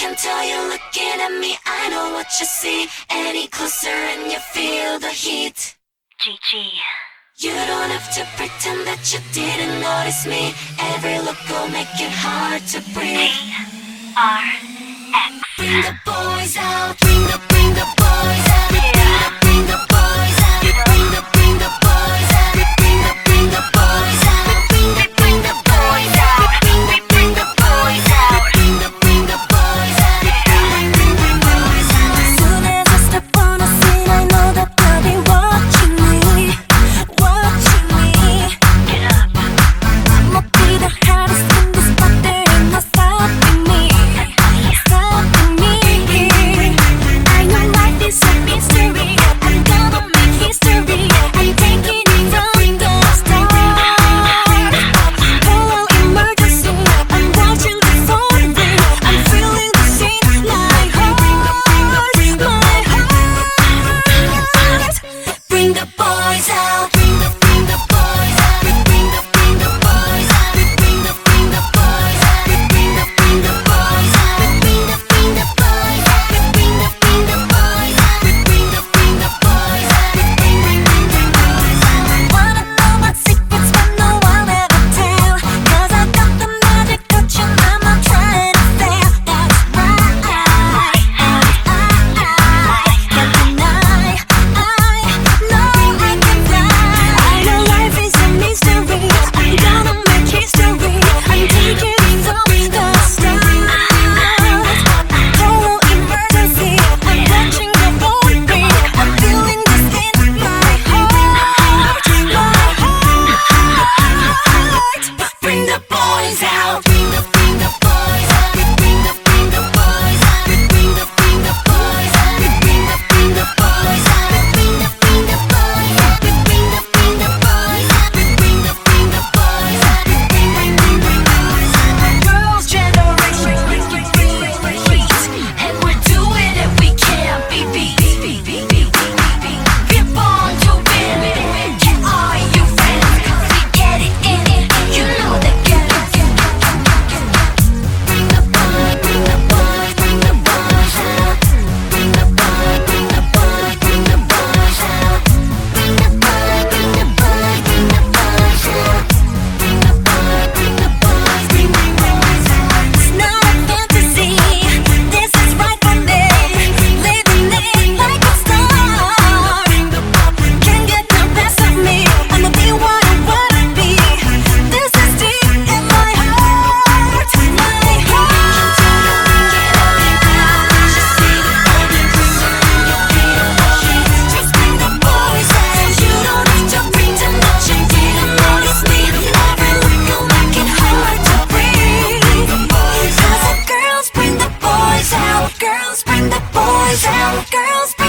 can tell you're looking at me. I know what you see. Any closer and you feel the heat. GG. You don't have to pretend that you didn't notice me. Every look will make it hard to breathe. T R. girls.